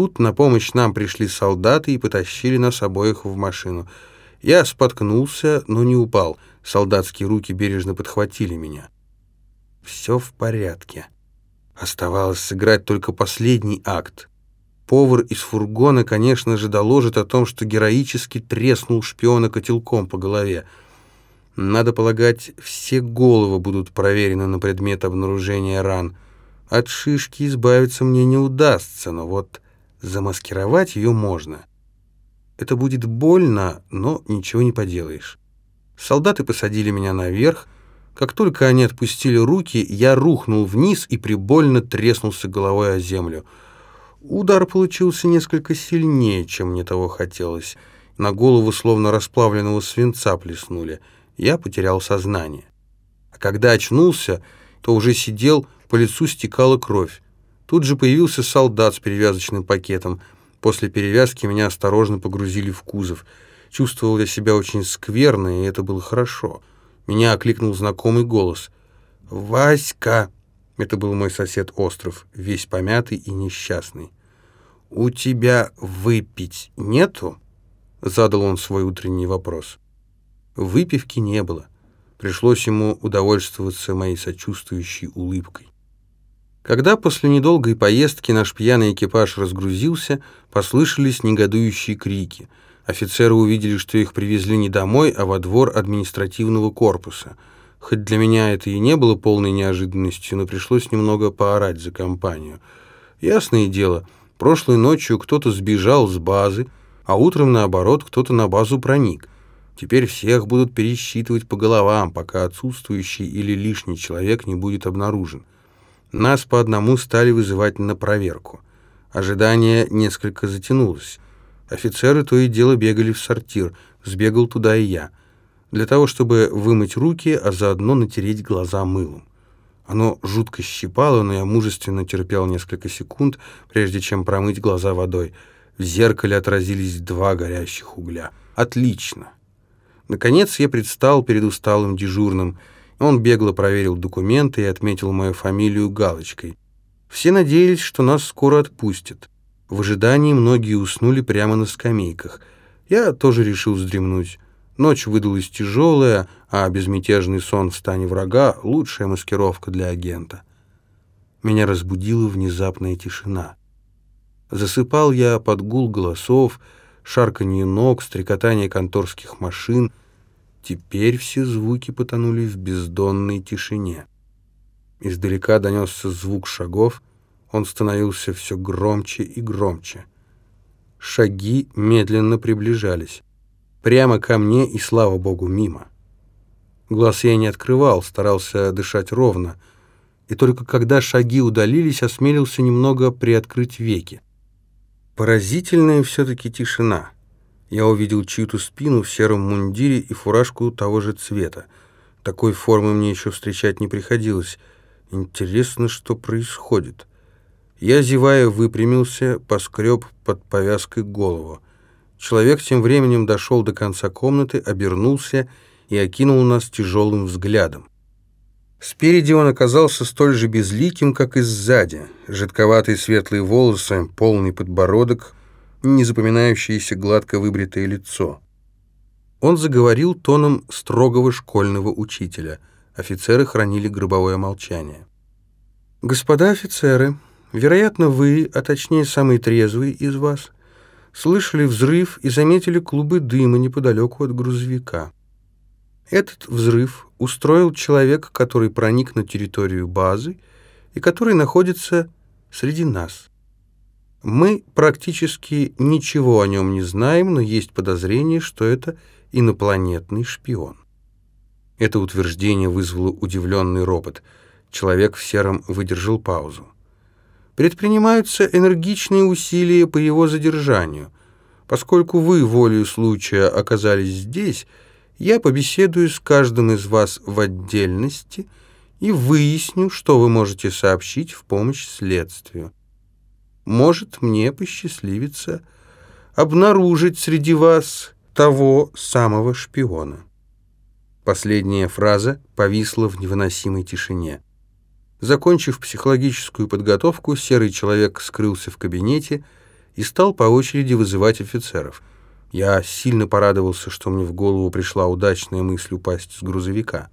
Тут на помощь нам пришли солдаты и потащили нас обоих в машину. Я споткнулся, но не упал. Солдатские руки бережно подхватили меня. Все в порядке. Оставалось сыграть только последний акт. Повар из фургона, конечно же, доложит о том, что героически треснул шпиона котелком по голове. Надо полагать, все головы будут проверены на предмет обнаружения ран. От шишки избавиться мне не удастся, но вот замаскировать ее можно. Это будет больно, но ничего не поделаешь. Солдаты посадили меня наверх, как только они отпустили руки, я рухнул вниз и прибольно треснулся головой о землю. Удар получился несколько сильнее, чем мне того хотелось. На голову словно расплавленного свинца плеснули. Я потерял сознание. А когда очнулся, то уже сидел, по лицу стекала кровь. Тут же появился солдат с перевязочным пакетом. После перевязки меня осторожно погрузили в кузов. Чувствовал я себя очень скверно, и это было хорошо. Меня окликнул знакомый голос. «Васька!» Это был мой сосед Остров, весь помятый и несчастный. «У тебя выпить нету?» Задал он свой утренний вопрос. Выпивки не было. Пришлось ему удовольствоваться моей сочувствующей улыбкой. Когда после недолгой поездки наш пьяный экипаж разгрузился, послышались негодующие крики — Офицеры увидели, что их привезли не домой, а во двор административного корпуса. Хоть для меня это и не было полной неожиданностью, но пришлось немного поорать за компанию. Ясное дело, прошлой ночью кто-то сбежал с базы, а утром, наоборот, кто-то на базу проник. Теперь всех будут пересчитывать по головам, пока отсутствующий или лишний человек не будет обнаружен. Нас по одному стали вызывать на проверку. Ожидание несколько затянулось. Офицеры то и дело бегали в сортир, сбегал туда и я, для того, чтобы вымыть руки, а заодно натереть глаза мылом. Оно жутко щипало, но я мужественно терпел несколько секунд, прежде чем промыть глаза водой. В зеркале отразились два горящих угля. Отлично. Наконец я предстал перед усталым дежурным. Он бегло проверил документы и отметил мою фамилию галочкой. Все надеялись, что нас скоро отпустят. В ожидании многие уснули прямо на скамейках. Я тоже решил вздремнуть. Ночь выдалась тяжелая, а безмятежный сон в стане врага — лучшая маскировка для агента. Меня разбудила внезапная тишина. Засыпал я под гул голосов, шарканье ног, стрекотание конторских машин. Теперь все звуки потонули в бездонной тишине. Издалека донесся звук шагов — он становился все громче и громче. Шаги медленно приближались. Прямо ко мне и, слава богу, мимо. Глаз я не открывал, старался дышать ровно. И только когда шаги удалились, осмелился немного приоткрыть веки. Поразительная все-таки тишина. Я увидел чью-то спину в сером мундире и фуражку того же цвета. Такой формы мне еще встречать не приходилось. Интересно, что происходит. Я, зевая, выпрямился, поскреб под повязкой голову. Человек тем временем дошел до конца комнаты, обернулся и окинул нас тяжелым взглядом. Спереди он оказался столь же безликим, как и сзади. Жидковатые светлые волосы, полный подбородок, незапоминающееся гладко выбритое лицо. Он заговорил тоном строгого школьного учителя. Офицеры хранили гробовое молчание. «Господа офицеры», Вероятно, вы, а точнее самый трезвый из вас, слышали взрыв и заметили клубы дыма неподалеку от грузовика. Этот взрыв устроил человек, который проник на территорию базы и который находится среди нас. Мы практически ничего о нем не знаем, но есть подозрение, что это инопланетный шпион. Это утверждение вызвало удивленный ропот. Человек в сером выдержал паузу предпринимаются энергичные усилия по его задержанию. Поскольку вы волею случая оказались здесь, я побеседую с каждым из вас в отдельности и выясню, что вы можете сообщить в помощь следствию. Может, мне посчастливится обнаружить среди вас того самого шпиона. Последняя фраза повисла в невыносимой тишине. Закончив психологическую подготовку, серый человек скрылся в кабинете, и стал по очереди вызывать офицеров. Я сильно порадовался, что мне в голову пришла удачная мысль упасть с грузовика.